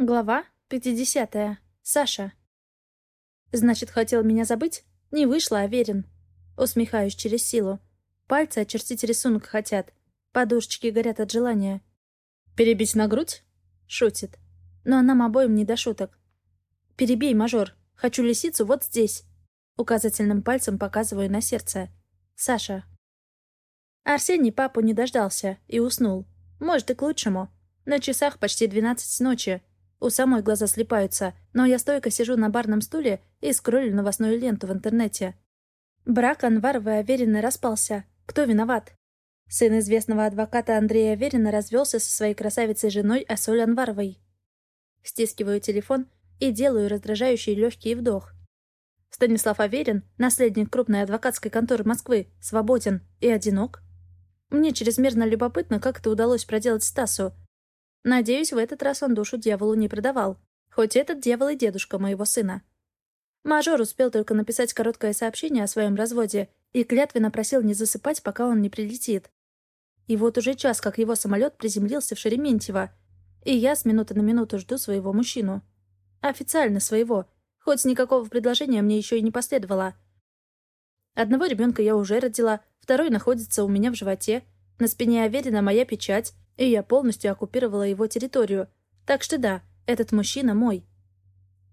Глава 50. Саша. Значит, хотел меня забыть? Не вышло, уверен. Усмехаюсь через силу. Пальцы очертить рисунок хотят. Подушечки горят от желания. «Перебить на грудь?» Шутит. Но нам обоим не до шуток. «Перебей, мажор. Хочу лисицу вот здесь». Указательным пальцем показываю на сердце. Саша. Арсений папу не дождался и уснул. Может, и к лучшему. На часах почти двенадцать ночи. У самой глаза слепаются, но я стойко сижу на барном стуле и скроллю новостную ленту в интернете. Брак Анварова и Аверина распался. Кто виноват? Сын известного адвоката Андрея Аверина развелся со своей красавицей женой Асоль Анваровой. Стискиваю телефон и делаю раздражающий легкий вдох. Станислав Аверин, наследник крупной адвокатской конторы Москвы, свободен и одинок. Мне чрезмерно любопытно, как это удалось проделать Стасу, Надеюсь, в этот раз он душу дьяволу не продавал. Хоть этот дьявол и дедушка моего сына. Мажор успел только написать короткое сообщение о своем разводе и клятвенно просил не засыпать, пока он не прилетит. И вот уже час, как его самолет приземлился в Шереметьево, и я с минуты на минуту жду своего мужчину. Официально своего, хоть никакого предложения мне еще и не последовало. Одного ребенка я уже родила, второй находится у меня в животе, на спине Аверина моя печать, и я полностью оккупировала его территорию. Так что да, этот мужчина мой.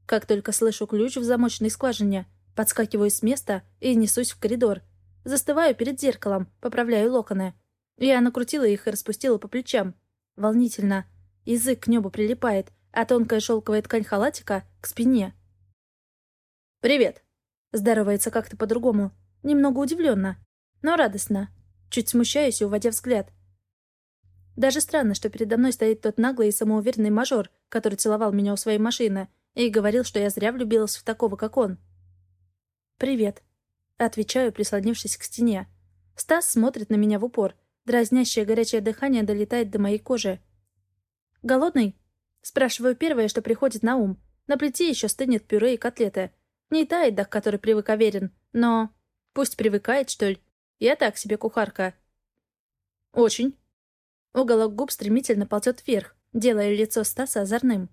Как только слышу ключ в замочной скважине, подскакиваю с места и несусь в коридор. Застываю перед зеркалом, поправляю локоны. Я накрутила их и распустила по плечам. Волнительно. Язык к небу прилипает, а тонкая шелковая ткань халатика — к спине. «Привет!» Здоровается как-то по-другому. Немного удивленно, но радостно. Чуть смущаюсь, уводя взгляд. Даже странно, что передо мной стоит тот наглый и самоуверенный мажор, который целовал меня у своей машины и говорил, что я зря влюбилась в такого, как он. «Привет», — отвечаю, прислонившись к стене. Стас смотрит на меня в упор. Дразнящее горячее дыхание долетает до моей кожи. «Голодный?» Спрашиваю первое, что приходит на ум. На плите еще стынет пюре и котлеты. Не та еда, к которой привык Аверин, но... Пусть привыкает, что ли. Я так себе кухарка. «Очень», Уголок губ стремительно ползет вверх, делая лицо Стаса озорным.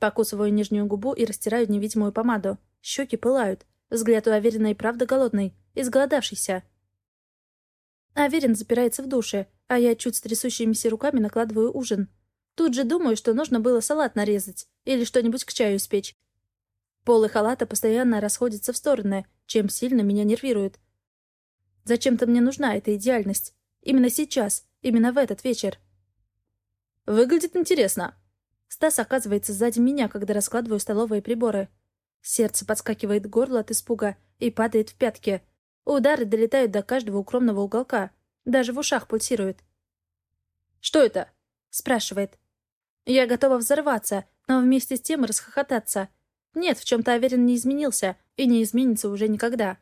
Покусываю нижнюю губу и растираю невидимую помаду. Щеки пылают. Взгляд у Аверина и правда голодный, изголодавшийся. Аверин запирается в душе, а я чуть с трясущимися руками накладываю ужин. Тут же думаю, что нужно было салат нарезать или что-нибудь к чаю испечь. Полы халата постоянно расходятся в стороны, чем сильно меня нервирует. Зачем-то мне нужна эта идеальность. Именно сейчас, Именно в этот вечер. Выглядит интересно. Стас оказывается сзади меня, когда раскладываю столовые приборы. Сердце подскакивает к горлу от испуга и падает в пятки. Удары долетают до каждого укромного уголка. Даже в ушах пульсирует. «Что это?» — спрашивает. Я готова взорваться, но вместе с тем расхохотаться. Нет, в чем-то Аверин не изменился и не изменится уже никогда.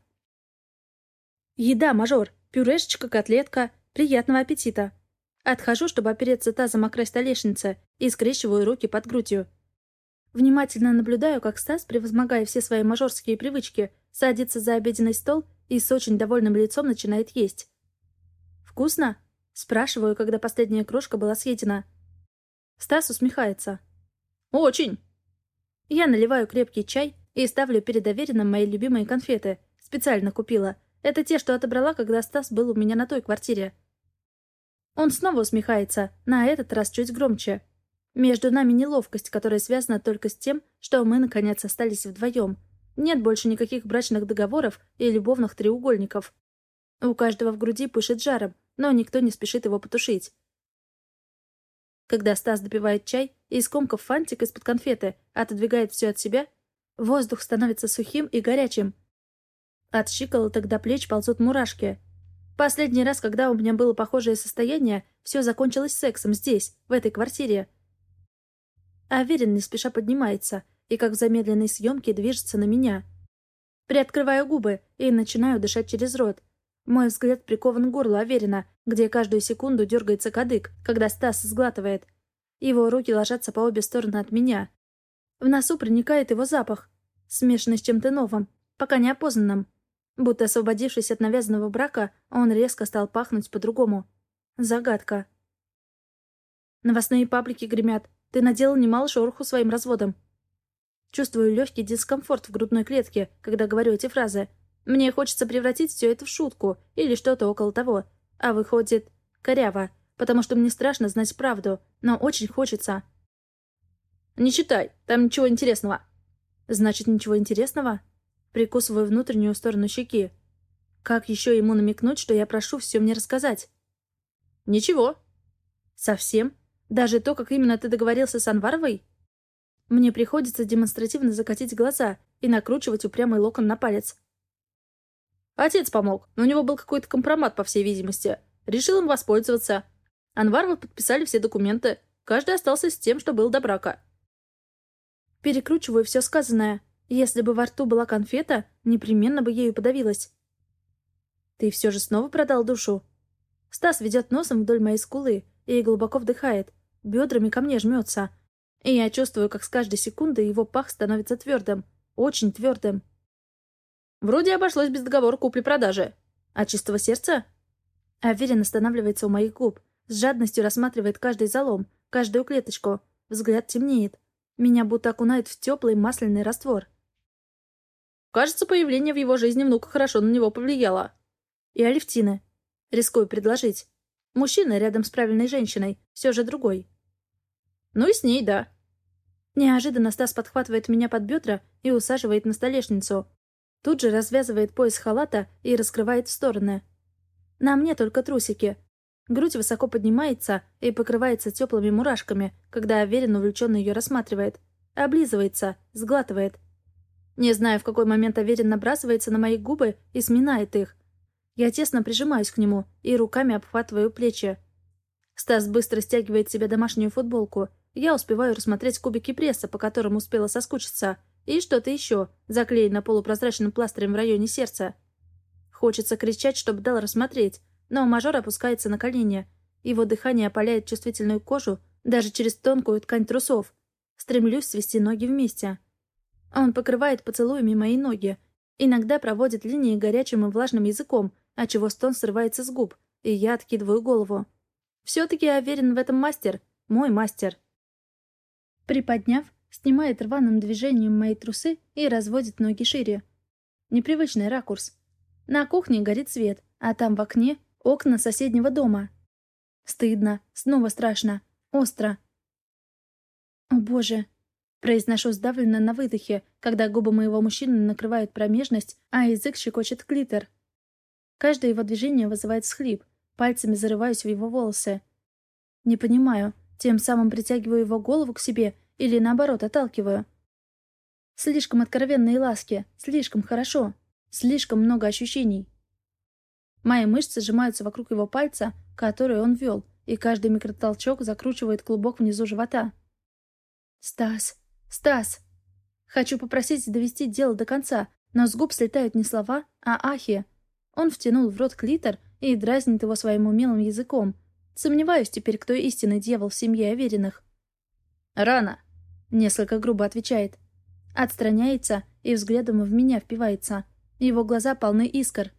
Еда, мажор. Пюрешечка, котлетка, Приятного аппетита. Отхожу, чтобы опереться тазом о край столешницы, и скрещиваю руки под грудью. Внимательно наблюдаю, как Стас, превозмогая все свои мажорские привычки, садится за обеденный стол и с очень довольным лицом начинает есть. «Вкусно?» — спрашиваю, когда последняя крошка была съедена. Стас усмехается. «Очень!» Я наливаю крепкий чай и ставлю перед доверенным мои любимые конфеты. Специально купила. Это те, что отобрала, когда Стас был у меня на той квартире. Он снова усмехается, на этот раз чуть громче. Между нами неловкость, которая связана только с тем, что мы, наконец, остались вдвоем. Нет больше никаких брачных договоров и любовных треугольников. У каждого в груди пышет жаром, но никто не спешит его потушить. Когда Стас допивает чай и, скомкав фантик из-под конфеты, отодвигает все от себя, воздух становится сухим и горячим. От щиколоток до плеч ползут мурашки — Последний раз, когда у меня было похожее состояние, все закончилось сексом здесь, в этой квартире. Аверин не спеша поднимается и, как в замедленной съемке, движется на меня. Приоткрываю губы и начинаю дышать через рот. Мой взгляд прикован к горлу Аверина, где каждую секунду дергается кадык, когда Стас сглатывает. Его руки ложатся по обе стороны от меня. В носу проникает его запах, смешанный с чем-то новым, пока неопознанным. Будто освободившись от навязанного брака, он резко стал пахнуть по-другому. Загадка. Новостные паблики гремят. Ты наделал немало шороху своим разводом. Чувствую легкий дискомфорт в грудной клетке, когда говорю эти фразы. Мне хочется превратить все это в шутку или что-то около того. А выходит, коряво, потому что мне страшно знать правду, но очень хочется. «Не читай, там ничего интересного». «Значит, ничего интересного?» Прикусываю внутреннюю сторону щеки. Как еще ему намекнуть, что я прошу все мне рассказать? «Ничего». «Совсем? Даже то, как именно ты договорился с Анваровой?» Мне приходится демонстративно закатить глаза и накручивать упрямый локон на палец. Отец помог, но у него был какой-то компромат, по всей видимости. Решил им воспользоваться. Анваровы подписали все документы. Каждый остался с тем, что был до брака. Перекручиваю все сказанное. Если бы во рту была конфета, непременно бы ею подавилась. Ты все же снова продал душу? Стас ведет носом вдоль моей скулы и глубоко вдыхает. Бедрами ко мне жмется. И я чувствую, как с каждой секундой его пах становится твердым. Очень твердым. Вроде обошлось без договора купли-продажи. А чистого сердца? Аверин останавливается у моих губ. С жадностью рассматривает каждый залом, каждую клеточку. Взгляд темнеет. Меня будто окунает в теплый масляный раствор. Кажется, появление в его жизни внука хорошо на него повлияло. И Алевтины. Рискую предложить. Мужчина рядом с правильной женщиной, все же другой. Ну и с ней, да. Неожиданно Стас подхватывает меня под бедра и усаживает на столешницу. Тут же развязывает пояс халата и раскрывает в стороны. На мне только трусики. Грудь высоко поднимается и покрывается теплыми мурашками, когда Аверин увлеченно ее рассматривает. Облизывается, сглатывает. Не знаю, в какой момент Аверин набрасывается на мои губы и сминает их. Я тесно прижимаюсь к нему и руками обхватываю плечи. Стас быстро стягивает себе домашнюю футболку я успеваю рассмотреть кубики пресса, по которым успела соскучиться, и что-то еще, заклеено полупрозрачным пластырем в районе сердца. Хочется кричать, чтобы дал рассмотреть, но мажор опускается на колени. Его дыхание опаляет чувствительную кожу даже через тонкую ткань трусов. Стремлюсь свести ноги вместе. Он покрывает поцелуями мои ноги, иногда проводит линии горячим и влажным языком, отчего стон срывается с губ, и я откидываю голову. Все-таки я уверен в этом мастер, мой мастер. Приподняв, снимает рваным движением мои трусы и разводит ноги шире. Непривычный ракурс. На кухне горит свет, а там в окне окна соседнего дома. Стыдно, снова страшно, остро. «О, боже!» Произношу сдавленно на выдохе, когда губы моего мужчины накрывают промежность, а язык щекочет клитор. Каждое его движение вызывает схлип, пальцами зарываюсь в его волосы. Не понимаю, тем самым притягиваю его голову к себе или, наоборот, отталкиваю. Слишком откровенные ласки, слишком хорошо, слишком много ощущений. Мои мышцы сжимаются вокруг его пальца, который он вел, и каждый микротолчок закручивает клубок внизу живота. «Стас! Стас!» Хочу попросить довести дело до конца, но с губ слетают не слова, а ахи. Он втянул в рот клитор и дразнит его своим умелым языком, Сомневаюсь теперь, кто истинный дьявол в семье Авериных. «Рано», — несколько грубо отвечает. Отстраняется и взглядом в меня впивается. Его глаза полны искр.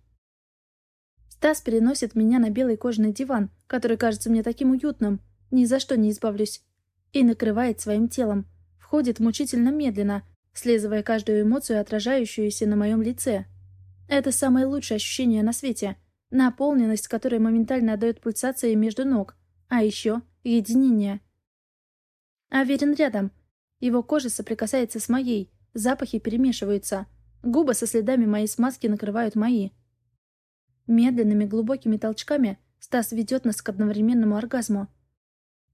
Стас переносит меня на белый кожаный диван, который кажется мне таким уютным. Ни за что не избавлюсь. И накрывает своим телом. Входит мучительно медленно, слезывая каждую эмоцию, отражающуюся на моем лице. Это самое лучшее ощущение на свете — наполненность, которая моментально отдает пульсации между ног, а еще единение. Аверин рядом. Его кожа соприкасается с моей, запахи перемешиваются, губы со следами моей смазки накрывают мои. Медленными глубокими толчками Стас ведет нас к одновременному оргазму.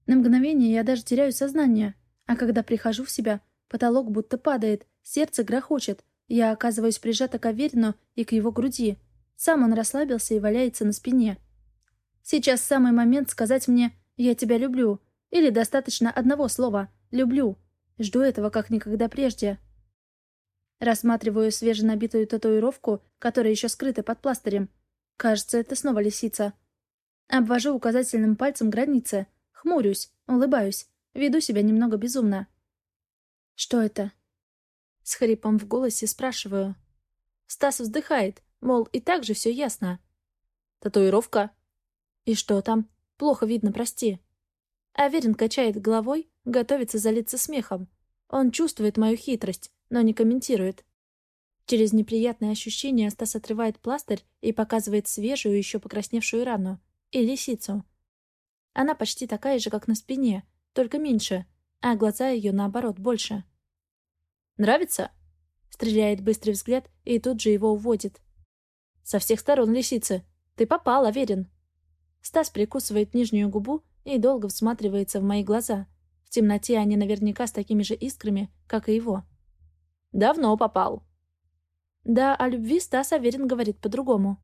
На мгновение я даже теряю сознание, а когда прихожу в себя, потолок будто падает, сердце грохочет, я оказываюсь прижата к Аверину и к его груди — сам он расслабился и валяется на спине. Сейчас самый момент сказать мне «я тебя люблю» или достаточно одного слова «люблю». Жду этого как никогда прежде. Рассматриваю свеженабитую татуировку, которая еще скрыта под пластырем. Кажется, это снова лисица. Обвожу указательным пальцем границы. Хмурюсь, улыбаюсь, веду себя немного безумно. «Что это?» С хрипом в голосе спрашиваю. Стас вздыхает, Мол, и так же все ясно. Татуировка. И что там? Плохо видно, прости. Аверин качает головой, готовится залиться смехом. Он чувствует мою хитрость, но не комментирует. Через неприятное ощущение Стас отрывает пластырь и показывает свежую, еще покрасневшую рану. И лисицу. Она почти такая же, как на спине, только меньше, а глаза ее, наоборот, больше. «Нравится?» Стреляет быстрый взгляд и тут же его уводит. «Со всех сторон лисицы. Ты попал, Аверин!» Стас прикусывает нижнюю губу и долго всматривается в мои глаза. В темноте они наверняка с такими же искрами, как и его. «Давно попал». Да, о любви Стас Аверин говорит по-другому.